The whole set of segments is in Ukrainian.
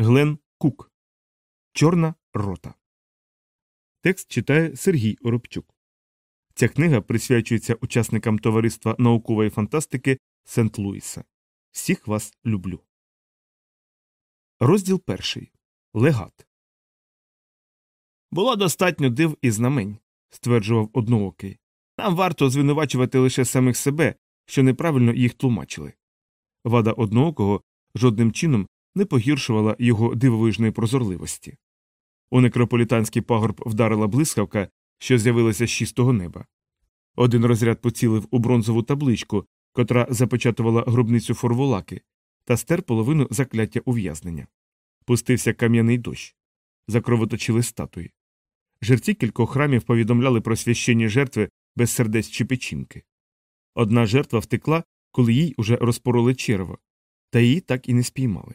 Глен Кук. Чорна рота. Текст читає Сергій Оробчук. Ця книга присвячується учасникам товариства наукової фантастики Сент Луіса. Всіх вас люблю. Розділ перший. Легат. Було достатньо див і знамень, стверджував одноокий. Нам варто звинувачувати лише самих себе, що неправильно їх тлумачили. Вада одноокого жодним чином не погіршувала його дивовижної прозорливості. У некрополітанський пагорб вдарила блискавка, що з'явилася з чистого неба. Один розряд поцілив у бронзову табличку, котра запечатувала гробницю форволаки, та стер половину закляття ув'язнення. Пустився кам'яний дощ. Закровоточили статуї. Жерці кількох храмів повідомляли про священні жертви без сердець чи печінки. Одна жертва втекла, коли їй уже розпороли черево, та її так і не спіймали.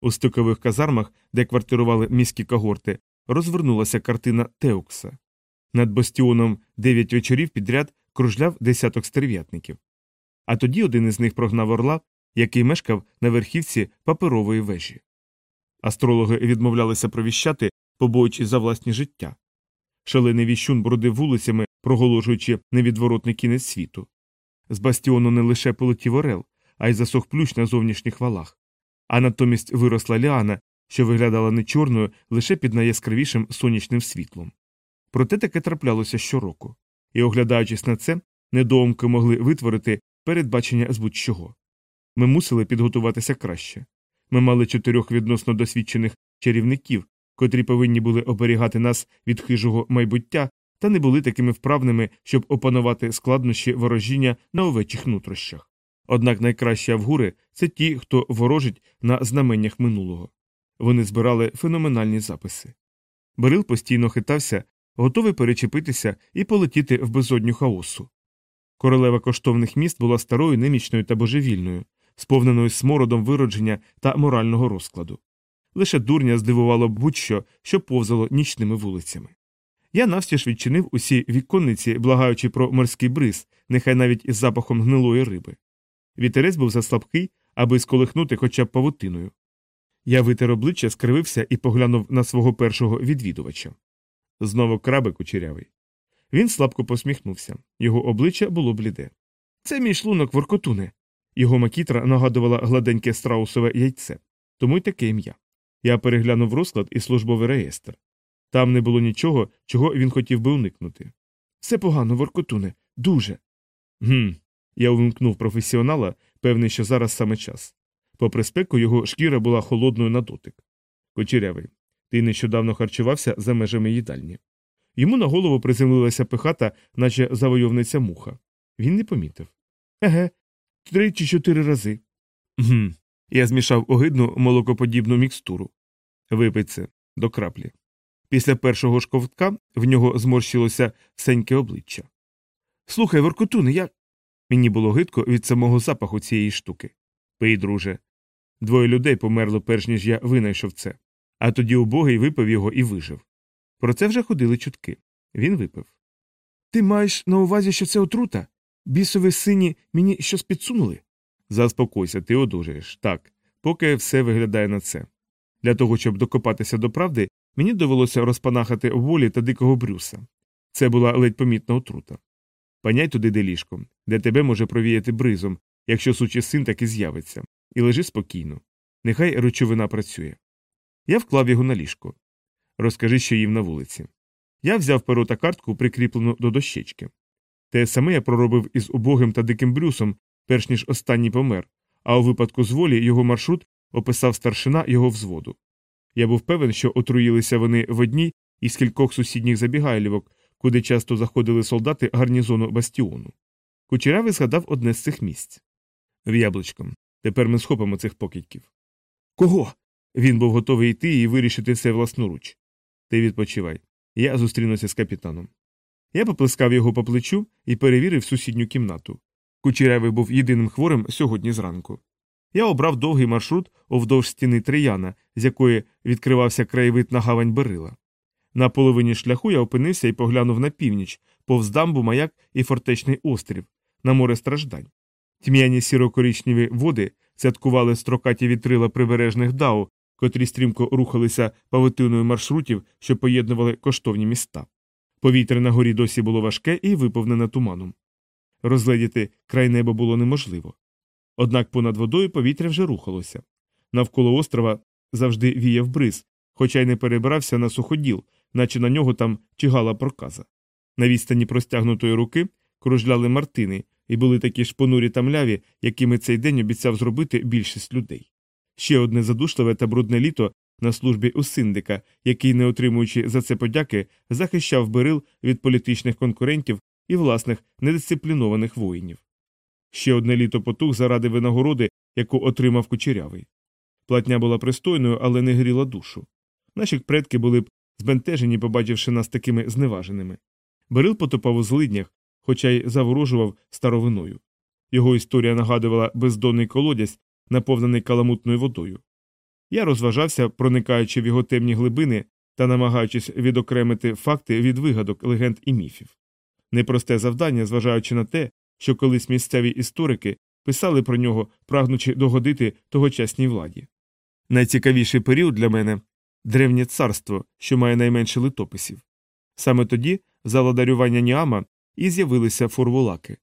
У стикових казармах, де квартирували міські когорти, розвернулася картина Теукса. Над бастіоном дев'ять вечорів підряд кружляв десяток стерв'ятників. А тоді один із них прогнав орла, який мешкав на верхівці паперової вежі. Астрологи відмовлялися провіщати, побоюючи за власні життя. Шалений віщун бродив вулицями, проголошуючи невідворотний кінець світу. З бастіону не лише полетів орел, а й засох плющ на зовнішніх валах а натомість виросла ліана, що виглядала не чорною лише під найяскравішим сонячним світлом. Проте таке траплялося щороку, і, оглядаючись на це, недоумки могли витворити передбачення з будь-чого. Ми мусили підготуватися краще. Ми мали чотирьох відносно досвідчених чарівників, котрі повинні були оберігати нас від хижого майбуття, та не були такими вправними, щоб опанувати складнощі ворожіння на овечих нутрощах. Однак найкращі авгури це ті, хто ворожить на знаменнях минулого. Вони збирали феноменальні записи. Берил постійно хитався, готовий перечепитися і полетіти в безодню хаосу. Королева коштовних міст була старою, немічною та божевільною, сповненою смородом виродження та морального розкладу. Лише дурня здивувало будь-що, що повзало нічними вулицями. Я навстіж відчинив усі віконниці, благаючи про морський бриз, нехай навіть із запахом гнилої риби. Вітерець був заслабкий, аби сколихнути хоча б павутиною. Я витер обличчя, скривився і поглянув на свого першого відвідувача. Знову крабик кучерявий. Він слабко посміхнувся. Його обличчя було бліде. Це мій шлунок воркотуне. Його макітра нагадувала гладеньке страусове яйце, тому й таке ім'я. Я переглянув розклад і службовий реєстр. Там не було нічого, чого він хотів би уникнути. Все погано, воркотуне, дуже. Гм, я увімкнув професіонала, певний, що зараз саме час. Попри спеку, його шкіра була холодною на дотик. Кочерявий, ти нещодавно харчувався за межами їдальні. Йому на голову приземлилася пихата, наче завойовниця муха. Він не помітив. Еге, три чи чотири рази. Гм. Я змішав огидну молокоподібну мікстуру. Випий це до краплі. Після першого шковтка в нього зморщилося всеньке обличчя. Слухай, Воркотуне, я Мені було гидко від самого запаху цієї штуки. Пий, друже. Двоє людей померло, перш ніж я винайшов це, а тоді убогий випив його і вижив. Про це вже ходили чутки. Він випив. Ти маєш на увазі, що це отрута? Бісові сині мені щось підсунули? Заспокойся, ти одужаєш. Так, поки все виглядає на це. Для того, щоб докопатися до правди, мені довелося розпанахати волі та дикого брюса. Це була ледь помітна отрута. Паняй туди де ліжко, де тебе може провіяти бризом, якщо сучий син таки з'явиться, і лежи спокійно. Нехай речовина працює. Я вклав його на ліжко. Розкажи, що їм на вулиці. Я взяв перо та картку, прикріплену до дощечки. Те саме я проробив із убогим та диким брюсом, перш ніж останній помер, а у випадку з волі його маршрут описав старшина його взводу. Я був певен, що отруїлися вони в одній із кількох сусідніх забігайлівок, куди часто заходили солдати гарнізону бастіону. Кучерявий згадав одне з цих місць. В яблучком. Тепер ми схопимо цих покидьків. Кого? Він був готовий йти і вирішити це власноруч. Ти відпочивай. Я зустрінуся з капітаном. Я поплескав його по плечу і перевірив сусідню кімнату. Кучерявий був єдиним хворим сьогодні зранку. Я обрав довгий маршрут овдовж стіни Трияна, з якої відкривався краєвид на гавань Берила. На половині шляху я опинився і поглянув на північ, повз дамбу маяк і фортечний острів, на море страждань. Тьмяні сірокорічневі води цяткували строкаті вітрила прибережних дау, котрі стрімко рухалися павутиною маршрутів, що поєднували коштовні міста. Повітря на горі досі було важке і виповнене туманом. Розгледіти край неба було неможливо. Однак понад водою повітря вже рухалося. Навколо острова завжди віяв бриз, хоча й не перебирався на суходіл, наче на нього там чигала проказа. На відстані простягнутої руки кружляли мартини і були такі ж понурі та мляві, якими цей день обіцяв зробити більшість людей. Ще одне задушливе та брудне літо на службі у синдика, який, не отримуючи за це подяки, захищав берил від політичних конкурентів і власних недисциплінованих воїнів. Ще одне літо потух заради винагороди, яку отримав кучерявий. Платня була пристойною, але не гріла душу. Наші предки були б збентежені, побачивши нас такими зневаженими. Берил потопав у злиднях, хоча й заворожував старовиною. Його історія нагадувала бездонний колодязь, наповнений каламутною водою. Я розважався, проникаючи в його темні глибини та намагаючись відокремити факти від вигадок, легенд і міфів. Непросте завдання, зважаючи на те, що колись місцеві історики писали про нього, прагнучи догодити тогочасній владі. Найцікавіший період для мене древнє царство, що має найменше литописів. Саме тоді, за ладарювання Ніама, і з'явилися форволаки.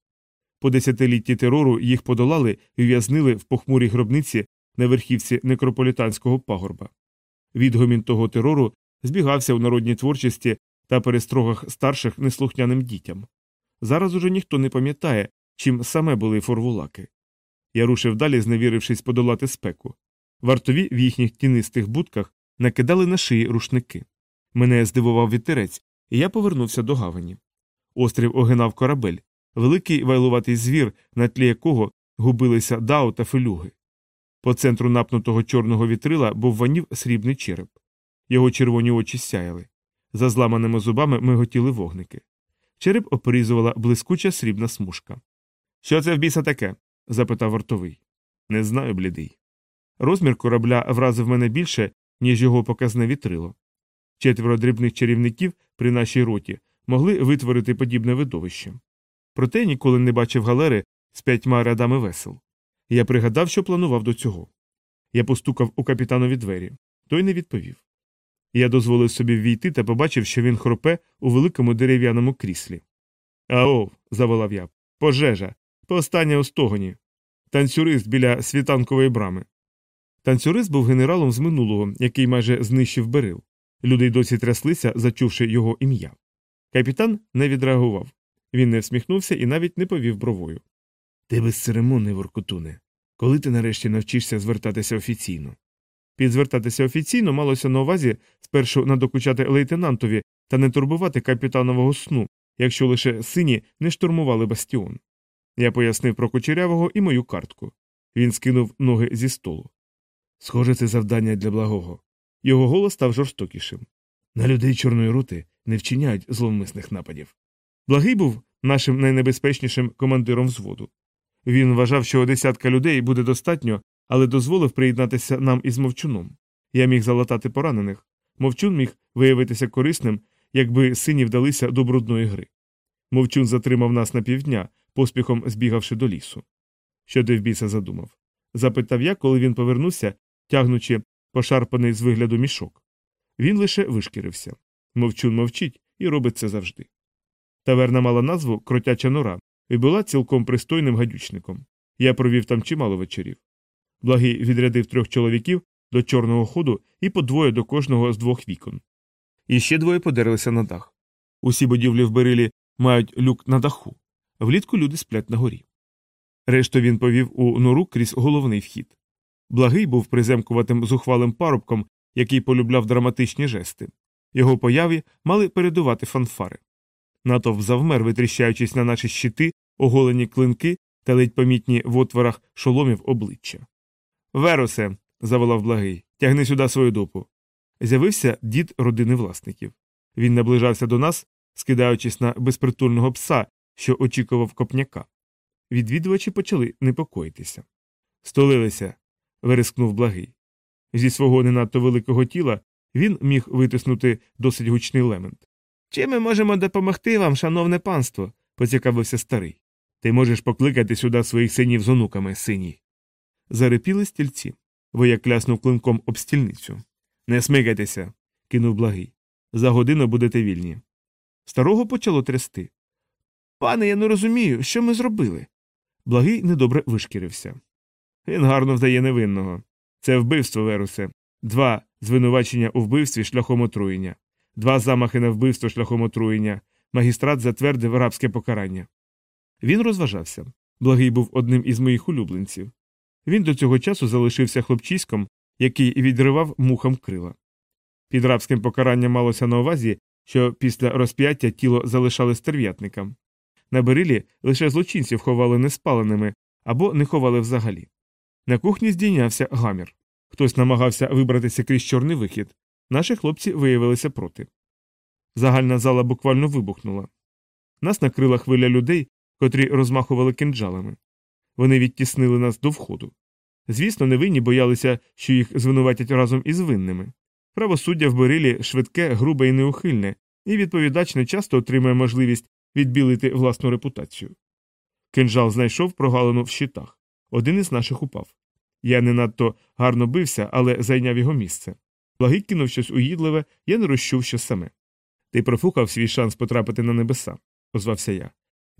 По десятилітті терору їх подолали і ув'язнили в похмурій гробниці на верхівці некрополітанського пагорба. Відгомін того терору збігався у народній творчості та перестрогах старших неслухняним дітям. Зараз уже ніхто не пам'ятає, чим саме були форвулаки. Я рушив далі, зневірившись подолати спеку. Вартові в їхніх тінистих будках накидали на шиї рушники. Мене здивував вітерець, і я повернувся до гавані. Острів огинав корабель, великий вайлуватий звір, на тлі якого губилися дао та фелюги. По центру напнутого чорного вітрила був ванів срібний череп. Його червоні очі сяяли. За зламаними зубами миготіли вогники. Череп опорізувала блискуча срібна смужка. Що це в біса таке? запитав вартовий. Не знаю, блідий. Розмір корабля вразив мене більше, ніж його показне вітрило. Четверо дрібних чарівників при нашій роті могли витворити подібне видовище. Проте ніколи не бачив галери з п'ятьма рядами весел. Я пригадав, що планував до цього. Я постукав у капітанові двері, той не відповів. Я дозволив собі ввійти та побачив, що він хропе у великому дерев'яному кріслі. Аов, заволав я, пожежа, повстання у стогоні. Танцюрист біля світанкової брами. Танцюрист був генералом з минулого, який майже знищив берил. Люди й досі тряслися, зачувши його ім'я. Капітан не відреагував. Він не всміхнувся і навіть не повів бровою. Ти безцеремонний, Воркутуне. Коли ти нарешті навчишся звертатися офіційно? Підзвертатися офіційно малося на увазі спершу надокучати лейтенантові та не турбувати капітанового сну, якщо лише сині не штурмували бастіон. Я пояснив про кучерявого і мою картку. Він скинув ноги зі столу. Схоже, це завдання для благого. Його голос став жорстокішим. На людей Чорної рути не вчиняють зловмисних нападів. Благий був нашим найнебезпечнішим командиром взводу. Він вважав, що десятка людей буде достатньо, але дозволив приєднатися нам із мовчуном. Я міг залатати поранених. Мовчун міг виявитися корисним, якби сині вдалися до брудної гри. Мовчун затримав нас на півдня, поспіхом збігавши до лісу. Що ти в біса задумав? запитав я, коли він повернувся, тягнучи пошарпаний з вигляду мішок. Він лише вишкірився. Мовчун мовчить і робить це завжди. Таверна мала назву Кротяча нора і була цілком пристойним гадючником. Я провів там чимало вечорів. Благий відрядив трьох чоловіків до чорного ходу і по двоє до кожного з двох вікон. І ще двоє подерлися на дах. Усі будівлі в Берилі мають люк на даху. Влітку люди сплять на горі. Решту він повів у нору крізь головний вхід. Благий був приземкуватим зухвалим парубком, який полюбляв драматичні жести. Його появі мали передувати фанфари. Натовп завмер, витріщаючись на наші щити, оголені клинки та ледь помітні в отворах шоломів обличчя. Веросе, заволав благий, тягни сюди свою дупу. З'явився дід родини власників. Він наближався до нас, скидаючись на безпритульного пса, що очікував копняка. Відвідувачі почали непокоїтися. Столилися, верескнув благий. Зі свого не надто великого тіла він міг витиснути досить гучний лемент. Чим ми можемо допомогти вам, шановне панство? поцікавився старий. Ти можеш покликати сюди своїх синів з онуками, синій. Зарепіли стільці. Вояк кляснув клинком об стільницю. Не смикайтеся, кинув благий. За годину будете вільні. Старого почало трясти. Пане, я не розумію, що ми зробили. Благий недобре вишкірився. Він гарно вдає невинного. Це вбивство, Верусе. Два звинувачення у вбивстві шляхом отруєння, два замахи на вбивство шляхом отруєння. Магістрат затвердив рабське покарання. Він розважався. Благий був одним із моїх улюбленців. Він до цього часу залишився хлопчиськом, який відривав мухам крила. Під рабським покаранням малося на увазі, що після розп'яття тіло залишали стерв'ятникам. На берилі лише злочинців ховали неспаленими або не ховали взагалі. На кухні здійнявся гамір. Хтось намагався вибратися крізь чорний вихід. Наші хлопці виявилися проти. Загальна зала буквально вибухнула. Нас накрила хвиля людей, котрі розмахували кинджалами. Вони відтіснили нас до входу. Звісно, невинні боялися, що їх звинуватять разом із винними. Правосуддя в Берилі швидке, грубе і неухильне, і відповідач не часто отримує можливість відбілити власну репутацію. Кинжал знайшов прогалину в щитах. Один із наших упав. Я не надто гарно бився, але зайняв його місце. Благий кинув щось уїдливе, я не розчув що саме. Ти профукав свій шанс потрапити на небеса, озвався я.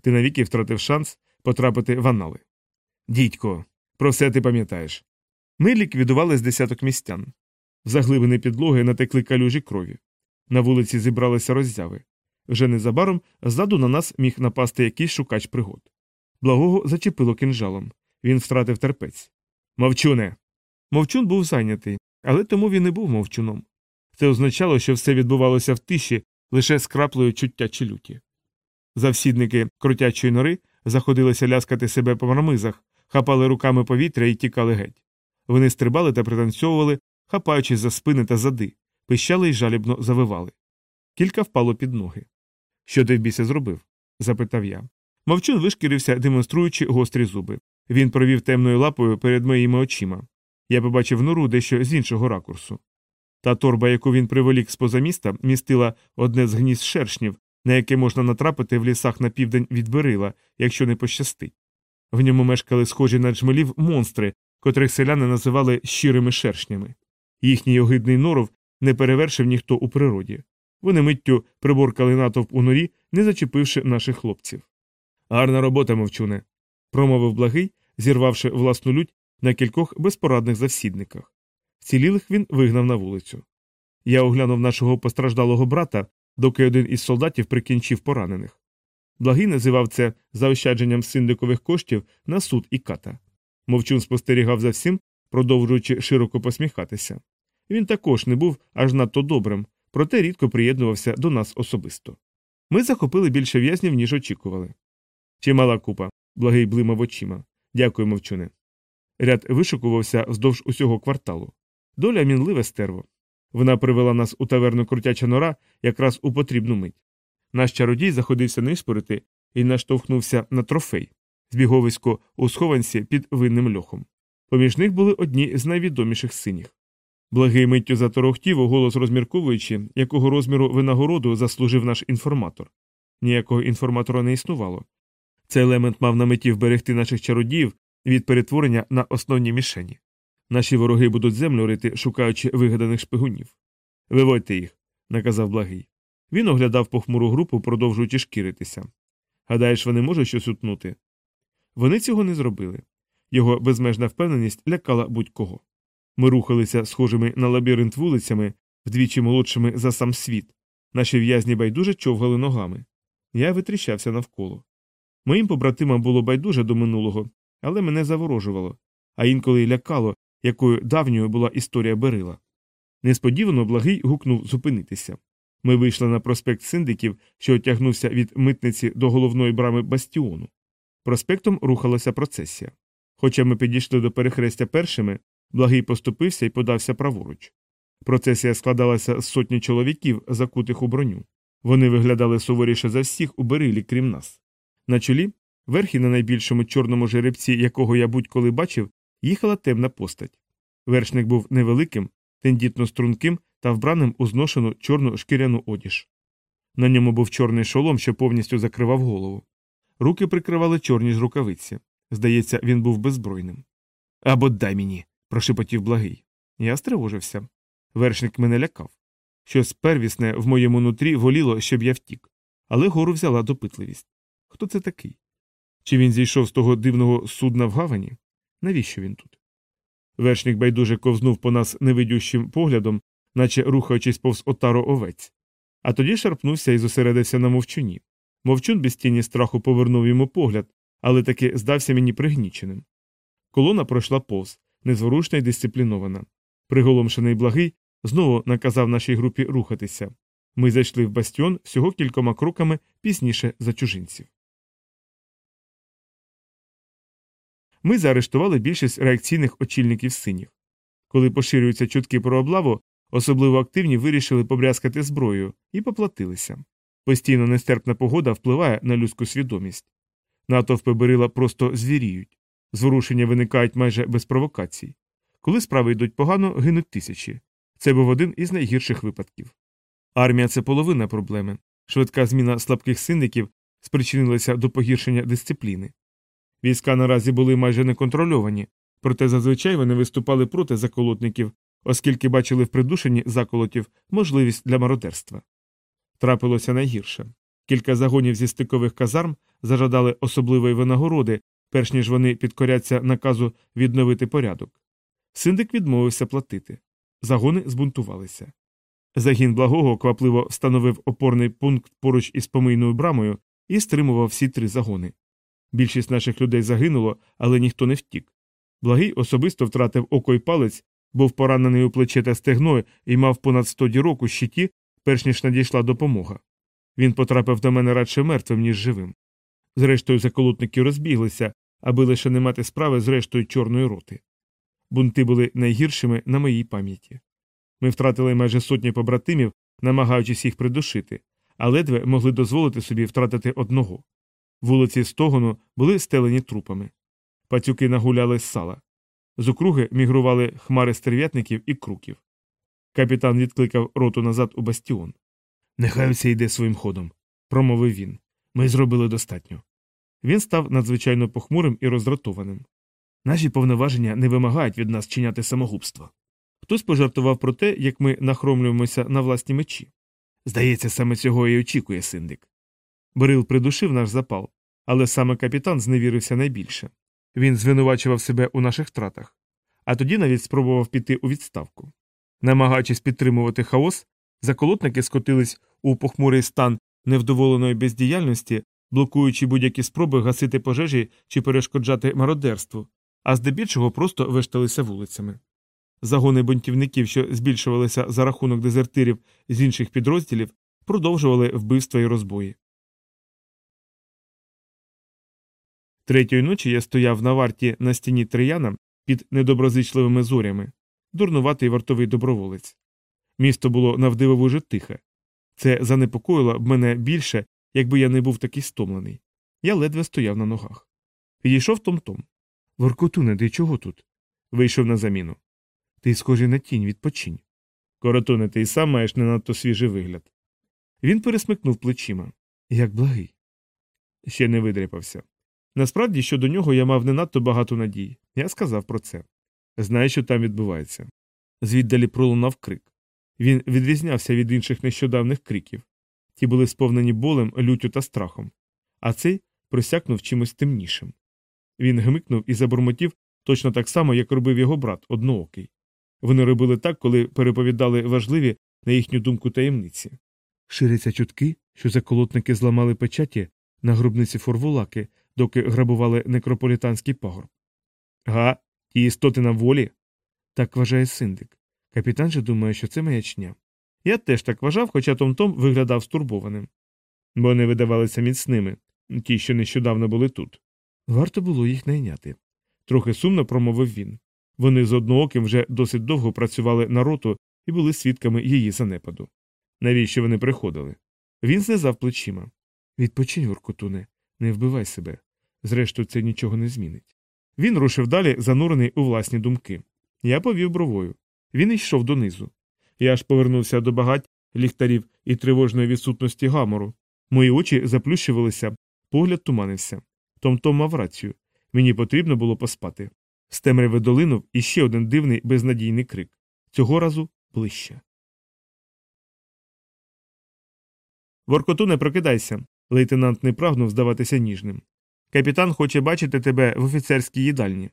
Ти навіки втратив шанс потрапити в анали. Дідько, про все ти пам'ятаєш. Ми ліквідували з десяток містян. В заглибини підлоги натекли калюжі крові. На вулиці зібралися роззяви. Вже незабаром ззаду на нас міг напасти якийсь шукач пригод. Благого зачепило кинжалом. Він втратив терпець. Мовчуне. Мовчун був зайнятий, але тому він і був мовчуном. Це означало, що все відбувалося в тиші лише з краплею чуття чи люті. Завсідники крутячої нори заходилися ляскати себе по мармизах, хапали руками повітря і тікали геть. Вони стрибали та пританцьовували, хапаючись за спини та зади, пищали й жалібно завивали. Кілька впало під ноги. Що ти в біса зробив? запитав я. Мовчун вишкірився, демонструючи гострі зуби. Він провів темною лапою перед моїми очима. Я побачив нору дещо з іншого ракурсу. Та торба, яку він приволік з поза міста, містила одне з гнізд шершнів, на яке можна натрапити в лісах на південь від Берила, якщо не пощастить. В ньому мешкали схожі на джмелів монстри, котрих селяни називали щирими шершнями. Їхній огидний норов не перевершив ніхто у природі. Вони миттю приборкали натовп у норі, не зачепивши наших хлопців. Гарна робота, мовчуне, промовив благий, зірвавши власну лють на кількох безпорадних завсідниках. Вцілілих він вигнав на вулицю. Я оглянув нашого постраждалого брата, доки один із солдатів прикінчив поранених. Благий називав це заощадженням синдикових коштів на суд і ката. Мовчун спостерігав за всім, продовжуючи широко посміхатися. Він також не був аж надто добрим, проте рідко приєднувався до нас особисто. Ми захопили більше в'язнів, ніж очікували. Чимала купа, благий блимав очима. Дякую, мовчуне. Ряд вишукувався вздовж усього кварталу. Доля мінливе стерво. Вона привела нас у таверну крутяча нора якраз у потрібну мить. Наш чародій заходився нишпорити і наштовхнувся на трофей, збіговисько у схованці під винним льохом. Поміж них були одні з найвідоміших синіх. Благий миттю заторохтів, голос розмірковуючи, якого розміру винагороду заслужив наш інформатор. Ніякого інформатора не існувало. Цей елемент мав на меті вберегти наших чародіїв від перетворення на основні мішені. Наші вороги будуть землю рити, шукаючи вигаданих шпигунів. Виводьте їх, наказав благий. Він оглядав похмуру групу, продовжуючи шкіритися. Гадаєш, вони можуть щось утнути? Вони цього не зробили. Його безмежна впевненість лякала будь-кого. Ми рухалися схожими на лабіринт вулицями, вдвічі молодшими за сам світ. Наші в'язні байдуже човгали ногами. Я витріщався навколо. Моїм побратимам було байдуже до минулого, але мене заворожувало, а інколи лякало, якою давньою була історія Берила. Несподівано благий гукнув зупинитися. Ми вийшли на проспект синдиків, що отягнувся від митниці до головної брами бастіону. Проспектом рухалася процесія. Хоча ми підійшли до перехрестя першими, благий поступився і подався праворуч. Процесія складалася з сотні чоловіків, закутих у броню. Вони виглядали суворіше за всіх у берилі, крім нас. На чолі, верхі на найбільшому чорному жеребці, якого я будь-коли бачив, їхала темна постать. Вершник був невеликим, тендітно струнким та вбраним у зношену чорну шкіряну одіж. На ньому був чорний шолом, що повністю закривав голову. Руки прикривали чорні ж рукавиці. Здається, він був беззбройним. Або дай мені. прошепотів благий. Я стривожився. Вершник мене лякав. Щось первісне в моєму нутрі воліло, щоб я втік, але гору взяла допитливість. Хто це такий? Чи він зійшов з того дивного судна в гавані? Навіщо він тут? Вершник байдуже ковзнув по нас невидющим поглядом, наче рухаючись повз отару овець, а тоді шарпнувся і зосередився на мовчуні. Мовчун без тіні страху повернув йому погляд, але таки здався мені пригніченим. Колона пройшла повз, незворушна і дисциплінована. Приголомшений благий знову наказав нашій групі рухатися. Ми зайшли в бастіон всього кількома кроками пізніше за чужинців. Ми заарештували більшість реакційних очільників синіх. Коли поширюються чутки про облаву, особливо активні вирішили побрязкати зброєю і поплатилися. Постійно нестерпна погода впливає на людську свідомість. Натовпи берила просто звіріють. Зворушення виникають майже без провокацій. Коли справи йдуть погано, гинуть тисячі. Це був один із найгірших випадків. Армія це половина проблеми. Швидка зміна слабких синдиків спричинилася до погіршення дисципліни. Війська наразі були майже неконтрольовані, проте зазвичай вони виступали проти заколотників, оскільки бачили в придушенні заколотів можливість для мародерства. Трапилося найгірше. Кілька загонів зі стикових казарм зажадали особливої винагороди, перш ніж вони підкоряться наказу відновити порядок. Синдик відмовився платити. Загони збунтувалися. Загін благого квапливо встановив опорний пункт поруч із помийною брамою і стримував всі три загони. Більшість наших людей загинуло, але ніхто не втік. Благий особисто втратив око й палець, був поранений у плече та стегно і мав понад сто дірок у щиті, перш ніж надійшла допомога. Він потрапив до мене радше мертвим, ніж живим. Зрештою, заколотники розбіглися, аби лише не мати справи з рештою чорної роти. Бунти були найгіршими на моїй пам'яті. Ми втратили майже сотні побратимів, намагаючись їх придушити, а ледве могли дозволити собі втратити одного. Вулиці Стогону були стелені трупами. Пацюки нагуляли з сала. З округи мігрували хмари стерв'ятників і круків. Капітан відкликав роту назад у бастіон. Нехай усе йде своїм ходом, промовив він. Ми зробили достатньо. Він став надзвичайно похмурим і роздратованим. Наші повноваження не вимагають від нас чиняти самогубство. Хтось пожартував про те, як ми нахромлюємося на власні мечі. Здається, саме цього і очікує синдик. Берил придушив наш запал, але саме капітан зневірився найбільше. Він звинувачував себе у наших втратах, а тоді навіть спробував піти у відставку. Намагаючись підтримувати хаос, заколотники скотились у похмурий стан невдоволеної бездіяльності, блокуючи будь-які спроби гасити пожежі чи перешкоджати мародерству, а здебільшого просто вешталися вулицями. Загони бунтівників, що збільшувалися за рахунок дезертирів з інших підрозділів, продовжували вбивства і розбої. Третьої ночі я стояв на варті на стіні Трияна під недоброзичливими зорями, дурнуватий вартовий доброволець. Місто було навдивовуже тихе. Це занепокоїло б мене більше, якби я не був такий стомлений. Я ледве стояв на ногах. Підійшов Том-Том. Воркотуне, ти чого тут? Вийшов на заміну. Ти схожий на тінь, відпочинь. Коротуне, ти й сам маєш не надто свіжий вигляд. Він пересмикнув плечима. Як благий. Ще не видряпався. Насправді, щодо нього я мав не надто багато надій. Я сказав про це. Знаю, що там відбувається. Звіддалі пролунав крик. Він відрізнявся від інших нещодавних криків. Ті були сповнені болем, люттю та страхом, а цей просякнув чимось темнішим. Він гмикнув і забурмотів точно так само, як робив його брат, одноокий. Вони робили так, коли переповідали важливі, на їхню думку, таємниці. Ширяться чутки, що заколотники зламали печаті на гробниці форвулаки, доки грабували некрополітанський пагорб. Га, ті істоти на волі? Так вважає синдик. Капітан же думає, що це маячня. Я теж так вважав, хоча Том Том виглядав стурбованим. Бо вони видавалися міцними, ті, що нещодавно були тут. Варто було їх найняти. Трохи сумно промовив він. Вони з однооким вже досить довго працювали на роту і були свідками її занепаду. Навіщо вони приходили? Він знизав плечима. Відпочинь, Воркутуне, не вбивай себе. Зрештою, це нічого не змінить. Він рушив далі, занурений у власні думки. Я повів бровою. Він йшов донизу. Я аж повернувся до багать ліхтарів і тривожної відсутності гамору. Мої очі заплющувалися, погляд туманився. Том Том мав рацію. Мені потрібно було поспати. З темряви долинув іще один дивний безнадійний крик цього разу ближче. Воркоту не прокидайся. Лейтенант не прагнув здаватися ніжним. Капітан хоче бачити тебе в офіцерській їдальні.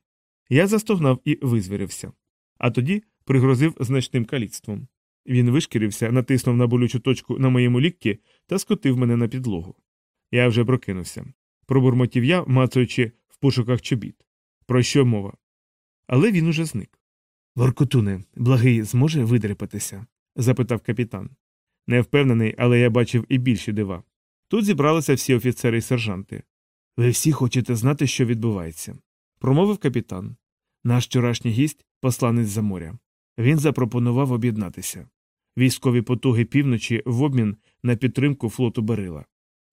Я застогнав і визвірився. А тоді пригрозив значним каліцтвом. Він вишкірився, натиснув на болючу точку на моєму лікті та скотив мене на підлогу. Я вже прокинувся. Пробурмотів я, мацаючи в пошуках чобіт. Про що мова? Але він уже зник. Воркотуне, благий зможе видряпатися? запитав капітан. Не впевнений, але я бачив і більші дива. Тут зібралися всі офіцери і сержанти. Ви всі хочете знати, що відбувається, промовив капітан. Наш вчорашній гість посланець за моря. Він запропонував об'єднатися. Військові потуги півночі в обмін на підтримку флоту Берила.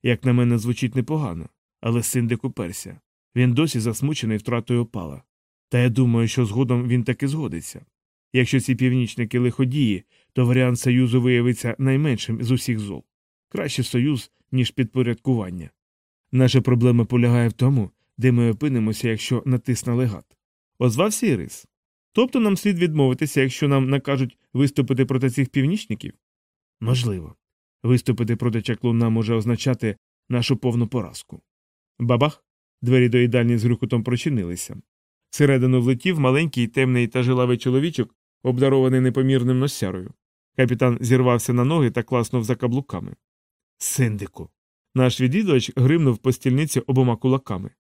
Як на мене, звучить непогано, але синдик уперся. Він досі засмучений втратою опала. Та я думаю, що згодом він таки згодиться. Якщо ці північники лиходії, то варіант союзу виявиться найменшим з усіх зол. Краще союз, ніж підпорядкування. Наша проблема полягає в тому, де ми опинимося, якщо натисне легат. Озвався Ірис. Тобто нам слід відмовитися, якщо нам накажуть виступити проти цих північників? Можливо. Виступити проти чаклуна може означати нашу повну поразку. Бабах. Двері до їдальні з грюкотом прочинилися. Всередину влетів маленький темний та жилавий чоловічок, обдарований непомірним носярою. Капітан зірвався на ноги та класнув за каблуками. Синдику. Наш відвідувач гримнув по стільниці обома кулаками.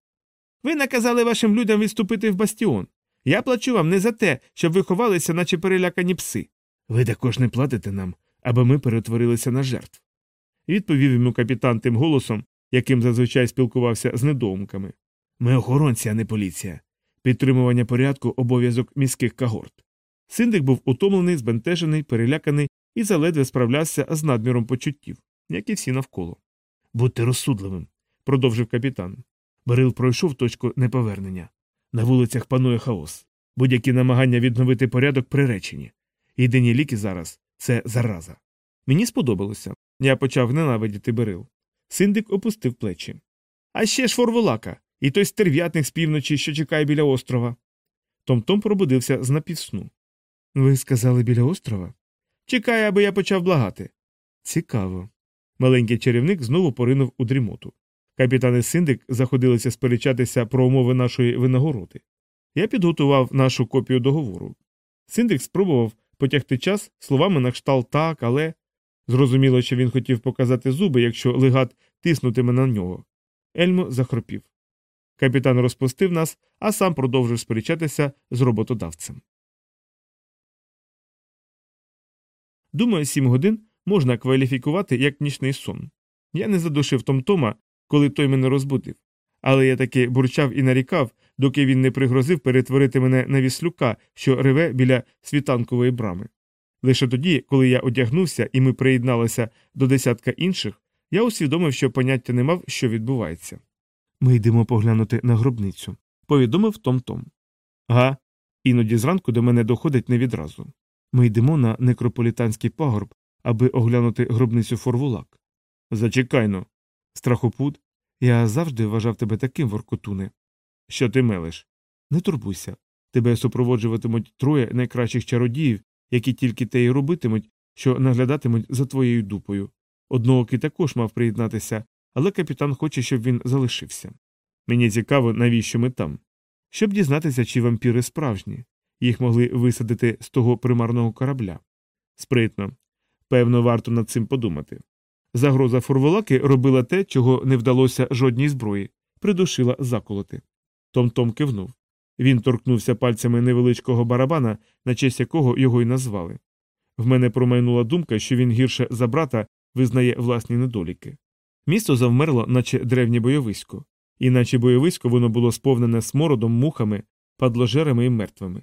Ви наказали вашим людям відступити в бастіон. Я плачу вам не за те, щоб ви ховалися, наче перелякані пси. Ви також не платите нам, аби ми перетворилися на жертв. Відповів йому капітан тим голосом, яким зазвичай спілкувався з недоумками. Ми охоронці, а не поліція. Підтримування порядку обов'язок міських кагорт. Синдик був утомлений, збентежений, переляканий і заледве справлявся з надміром почуттів, як і всі навколо. Будьте розсудливим, продовжив капітан. Берил пройшов точку неповернення. На вулицях панує хаос. Будь-які намагання відновити порядок приречені. Єдині ліки зараз це зараза. Мені сподобалося. Я почав ненавидіти Берил. Синдик опустив плечі. А ще ж форволака, і той стерв'ятник з півночі, що чекає біля острова. Том-Том пробудився з напівсну. Ви сказали біля острова? Чекає, аби я почав благати. Цікаво. Маленький чарівник знову поринув у дрімоту. Капітан і синдик заходилися сперечатися про умови нашої винагороди. Я підготував нашу копію договору. Синдик спробував потягти час словами на кшталт так, але. Зрозуміло, що він хотів показати зуби, якщо легат тиснутиме на нього. Ельмо захропів. Капітан розпустив нас, а сам продовжив сперечатися з роботодавцем. Думаю, сім годин можна кваліфікувати як нічний сон. Я не задушив Томтома, коли той мене розбудив, але я таки бурчав і нарікав, доки він не пригрозив перетворити мене на віслюка, що реве біля світанкової брами. Лише тоді, коли я одягнувся і ми приєдналися до десятка інших, я усвідомив, що поняття не мав, що відбувається. Ми йдемо поглянути на гробницю, повідомив Том Том. Га, іноді зранку до мене доходить не відразу. Ми йдемо на некрополітанський пагорб, аби оглянути гробницю Форвулак. Зачекайно. Страхопут, я завжди вважав тебе таким, воркотуне. Що ти мелиш? Не турбуйся. Тебе супроводжуватимуть троє найкращих чародіїв, які тільки те й робитимуть, що наглядатимуть за твоєю дупою. Одноокий також мав приєднатися, але капітан хоче, щоб він залишився. Мені цікаво, навіщо ми там. Щоб дізнатися, чи вампіри справжні. Їх могли висадити з того примарного корабля. Спритно. Певно, варто над цим подумати. Загроза фурволаки робила те, чого не вдалося жодній зброї, придушила заколоти. Том Том кивнув. Він торкнувся пальцями невеличкого барабана, на честь якого його й назвали. В мене промайнула думка, що він гірше за брата визнає власні недоліки. Місто завмерло, наче древнє бойовисько, і наче бойовисько воно було сповнене смородом, мухами, падложерами і мертвими.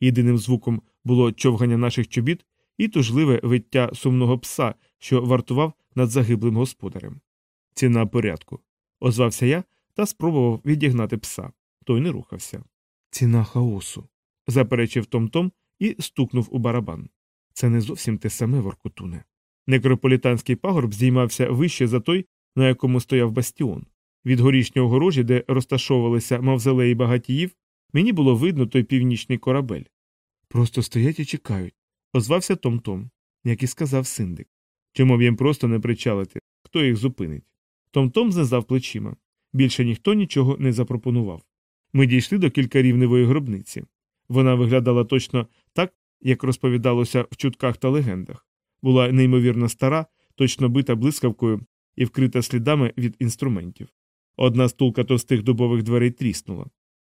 Єдиним звуком було човгання наших чобіт і тужливе виття сумного пса, що вартував над загиблим господарем. Ціна порядку. озвався я та спробував відігнати пса. Той не рухався. Ціна хаосу. заперечив Том Том і стукнув у барабан. Це не зовсім те саме воркутуне. Некрополітанський пагорб здіймався вище за той, на якому стояв бастіон. Від горішнього огорожі, де розташовувалися мавзолеї багатіїв, Мені було видно той північний корабель. Просто стоять і чекають, озвався Том Том, як і сказав синдик. Чому б їм просто не причалити, хто їх зупинить? Том Том знизав плечима. Більше ніхто нічого не запропонував. Ми дійшли до кількарівневої гробниці. Вона виглядала точно так, як розповідалося в чутках та легендах. Була неймовірно стара, точно бита блискавкою і вкрита слідами від інструментів. Одна стулка товстих дубових дверей тріснула.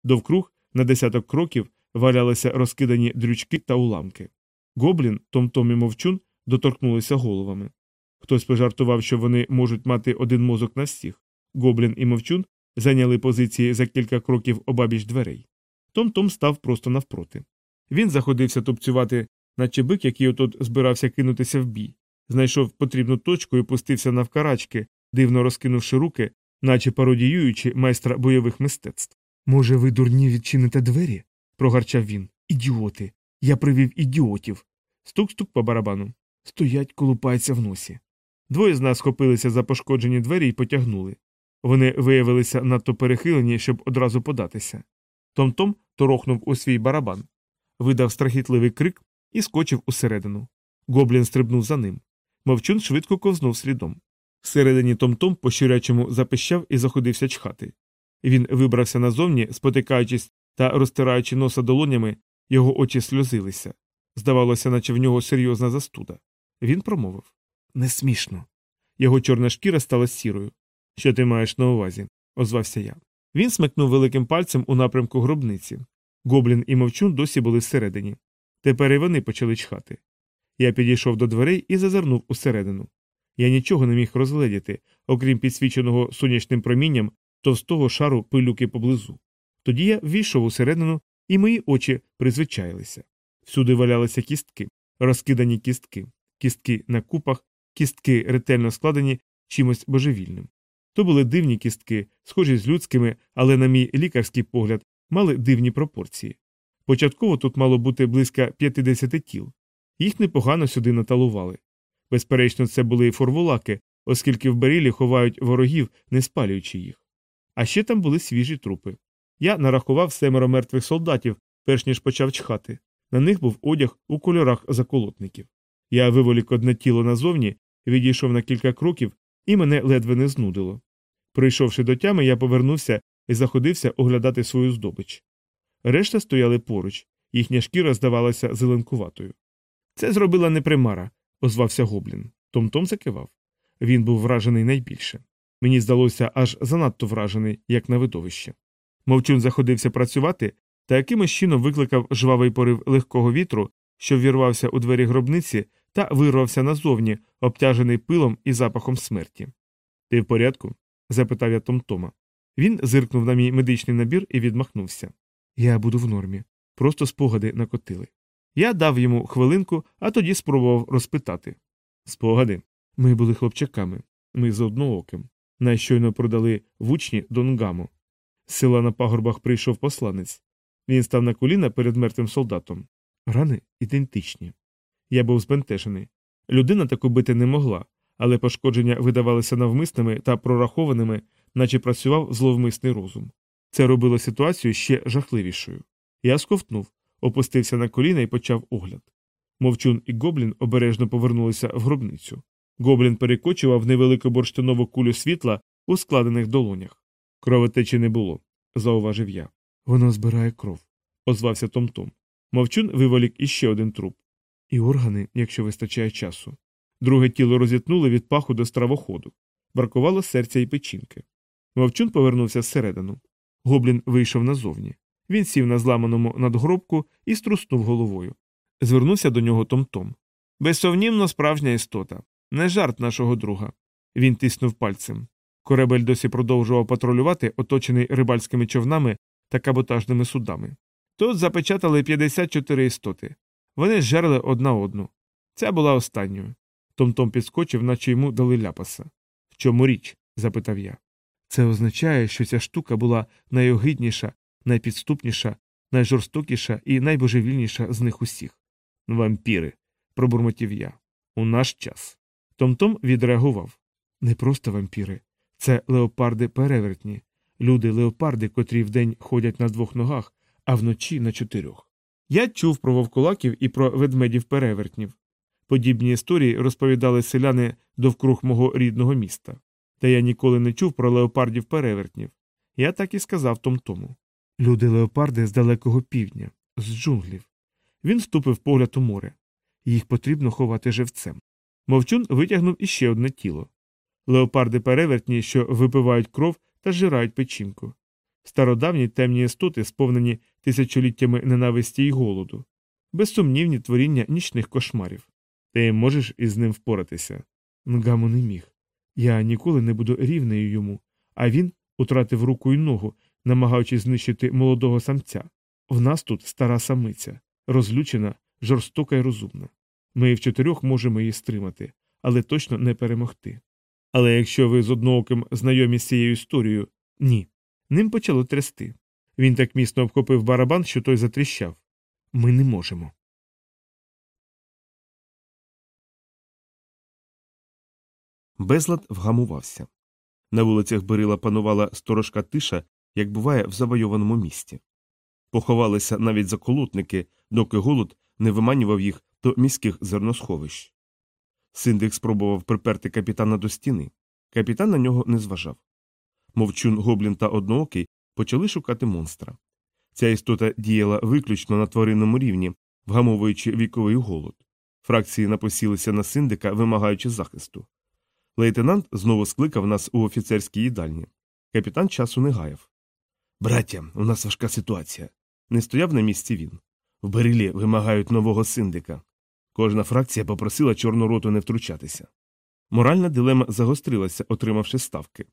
Довкруг на десяток кроків валялися розкидані дрючки та уламки. Гоблін, Том-Том і мовчун доторкнулися головами. Хтось пожартував, що вони можуть мати один мозок на всіх. Гоблін і мовчун зайняли позиції за кілька кроків обабіч дверей. Том-Том став просто навпроти. Він заходився тупцювати, наче бик, який отот збирався кинутися в бій, знайшов потрібну точку і пустився навкарачки, дивно розкинувши руки, наче пародіюючи майстра бойових мистецтв. Може, ви дурні відчините двері? прогарчав він. Ідіоти. Я привів ідіотів. Стук-стук по барабану. Стоять, колупаються в носі. Двоє з нас схопилися за пошкоджені двері і потягнули. Вони виявилися надто перехилені, щоб одразу податися. Том-Том торохнув у свій барабан, видав страхітливий крик і скочив усередину. Гоблін стрибнув за ним. Мовчун швидко ковзнув слідом. Всередині Том-Том по щурячому запищав і заходився чхати. Він вибрався назовні, спотикаючись та розтираючи носа долонями, його очі сльозилися. Здавалося, наче в нього серйозна застуда. Він промовив Не смішно. Його чорна шкіра стала сірою. Що ти маєш на увазі? озвався я. Він смикнув великим пальцем у напрямку гробниці. Гоблін і мовчун досі були всередині. Тепер і вони почали чхати. Я підійшов до дверей і зазирнув усередину. Я нічого не міг розгледіти, окрім підсвіченого сонячним промінням товстого шару пилюки поблизу. Тоді я ввійшов усередину, і мої очі призвичаїлися. Всюди валялися кістки, розкидані кістки, кістки на купах, кістки ретельно складені чимось божевільним. То були дивні кістки, схожі з людськими, але, на мій лікарський погляд, мали дивні пропорції. Початково тут мало бути близько 50 тіл. Їх непогано сюди наталували. Безперечно, це були форвулаки, оскільки в барілі ховають ворогів, не спалюючи їх. А ще там були свіжі трупи. Я нарахував семеро мертвих солдатів, перш ніж почав чхати. На них був одяг у кольорах заколотників. Я виволік одне тіло назовні, відійшов на кілька кроків, і мене ледве не знудило. Прийшовши до тями, я повернувся і заходився оглядати свою здобич. Решта стояли поруч, їхня шкіра здавалася зеленкуватою. Це зробила не примара, озвався Гоблін. Том-Том закивав. Він був вражений найбільше. Мені здалося аж занадто вражений, як на видовище. Мовчун заходився працювати та якимось чином викликав жвавий порив легкого вітру, що ввірвався у двері гробниці та вирвався назовні, обтяжений пилом і запахом смерті. Ти в порядку? запитав я Том-Тома. Він зиркнув на мій медичний набір і відмахнувся. Я буду в нормі. Просто спогади накотили. Я дав йому хвилинку, а тоді спробував розпитати. Спогади. Ми були хлопчаками, ми з однооким. Найщойно продали в учні Донгаму. Села на пагорбах прийшов посланець. Він став на коліна перед мертвим солдатом. Рани ідентичні. Я був збентежений. Людина таку бити не могла, але пошкодження видавалися навмисними та прорахованими, наче працював зловмисний розум. Це робило ситуацію ще жахливішою. Я сковтнув, опустився на коліна і почав огляд. Мовчун і гоблін обережно повернулися в гробницю. Гоблін перекочував невелику борштинову кулю світла у складених долонях. Кровотечі не було, зауважив я. Воно збирає кров, озвався Том-Том. Мовчун виволік іще один труп. І органи, якщо вистачає часу. Друге тіло розітнули від паху до стравоходу. Бракувало серця і печінки. Мовчун повернувся зсередину. Гоблін вийшов назовні. Він сів на зламаному надгробку і струснув головою. Звернувся до нього Том-Том. Безсовнівно справжня істота. Не жарт нашого друга. Він тиснув пальцем. Корабель досі продовжував патрулювати, оточений рибальськими човнами та каботажними судами. Тут запечатали 54 істоти. Вони зжерли одна одну. Ця була останньою. Том-Том підскочив, наче йому дали ляпаса. В чому річ? запитав я. Це означає, що ця штука була найогидніша, найпідступніша, найжорстокіша і найбожевільніша з них усіх. Вампіри, пробурмотів я. У наш час. Том-Том відреагував. Не просто вампіри. Це леопарди перевертні, люди леопарди, котрі вдень ходять на двох ногах, а вночі на чотирьох. Я чув про вовкулаків і про ведмедів перевертнів. Подібні історії розповідали селяни довкруг мого рідного міста. Та я ніколи не чув про леопардів перевертнів. Я так і сказав Том Тому. Люди леопарди з далекого півдня, з джунглів. Він вступив погляд у море. Їх потрібно ховати живцем. Мовчун витягнув іще одне тіло. Леопарди перевертні, що випивають кров та жирають печінку. Стародавні темні істоти, сповнені тисячоліттями ненависті й голоду, безсумнівні творіння нічних кошмарів. Ти можеш із ним впоратися? Нгаму не міг. Я ніколи не буду рівнею йому, а він утратив руку й ногу, намагаючись знищити молодого самця. В нас тут стара самиця, розлючена, жорстока й розумна. Ми в чотирьох можемо її стримати, але точно не перемогти. Але якщо ви з однооким знайомі з цією історією, ні. Ним почало трясти. Він так міцно обхопив барабан, що той затріщав. Ми не можемо. Безлад вгамувався. На вулицях Берила панувала сторожка тиша, як буває в завойованому місті. Поховалися навіть заколотники, доки голод не виманював їх до міських зерносховищ. Синдик спробував приперти капітана до стіни. Капітан на нього не зважав. Мовчун, гоблін та одноокий почали шукати монстра. Ця істота діяла виключно на тваринному рівні, вгамовуючи віковий голод. Фракції напосілися на синдика, вимагаючи захисту. Лейтенант знову скликав нас у офіцерській їдальні. Капітан часу не гаяв. Браття, у нас важка ситуація. Не стояв на місці він. В Берилі вимагають нового синдика. Кожна фракція попросила Чорну роту не втручатися. Моральна дилема загострилася, отримавши ставки.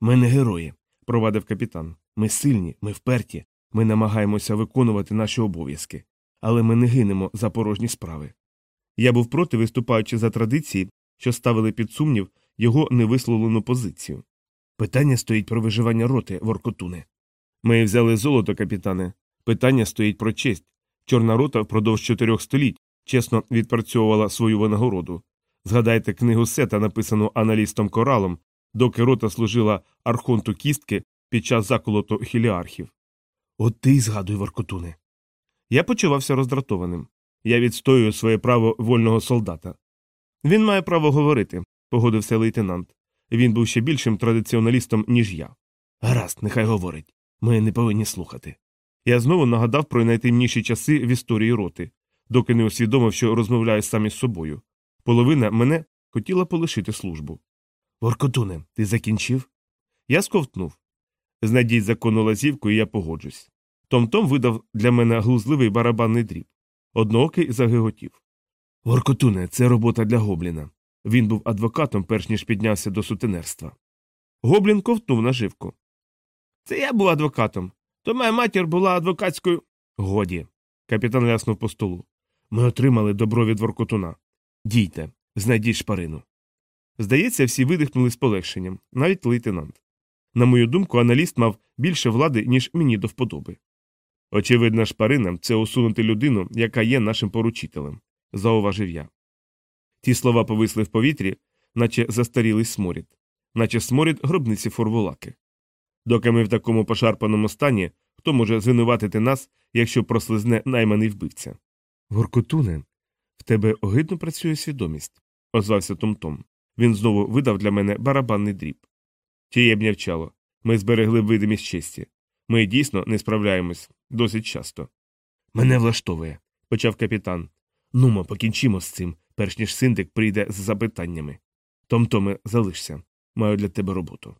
Ми не герої, провадив капітан. Ми сильні, ми вперті, ми намагаємося виконувати наші обов'язки, але ми не гинемо за порожні справи. Я був проти, виступаючи за традиції, що ставили під сумнів його невисловлену позицію. Питання стоїть про виживання роти, воркотуне. Ми взяли золото, капітане. Питання стоїть про честь. Чорна рота впродовж чотирьох століть чесно відпрацьовувала свою винагороду. Згадайте книгу Сета, написану аналістом Коралом, доки рота служила архонту кістки під час заколоту хіліархів. От ти й згадуй, Воркотуне. Я почувався роздратованим. Я відстоюю своє право вольного солдата. Він має право говорити, погодився лейтенант. Він був ще більшим традиціоналістом, ніж я. Гаразд, нехай говорить. Ми не повинні слухати. Я знову нагадав про найтемніші часи в історії роти, доки не усвідомив, що розмовляю сам із собою. Половина мене хотіла полишити службу. Воркотуне, ти закінчив? Я сковтнув. Знайдіть законну лазівку, і я погоджусь. Том-Том видав для мене глузливий барабанний дріб. Одноокий загиготів. Воркотуне, це робота для Гобліна. Він був адвокатом, перш ніж піднявся до сутенерства. Гоблін ковтнув наживку. Це я був адвокатом. То моя матір була адвокатською. Годі. Капітан ляснув по столу. Ми отримали добро від воркотуна. Дійте, знайдіть шпарину. Здається, всі видихнули з полегшенням, навіть лейтенант. На мою думку, аналіст мав більше влади, ніж мені до вподоби. Очевидна шпарина це усунути людину, яка є нашим поручителем, зауважив я. Ті слова повисли в повітрі, наче застарілий сморід, наче сморід гробниці форвулаки. Доки ми в такому пошарпаному стані, хто може звинуватити нас, якщо прослизне найманий вбивця? Воркотуне, в тебе огидно працює свідомість, озвався Том-Том. Він знову видав для мене барабанний дріб. Тіє б нявчало. Ми зберегли видимість честі. Ми дійсно не справляємось досить часто. Мене влаштовує, почав капітан. Нумо, покінчимо з цим, перш ніж синдик прийде з запитаннями. Том-Томе, залишся. Маю для тебе роботу.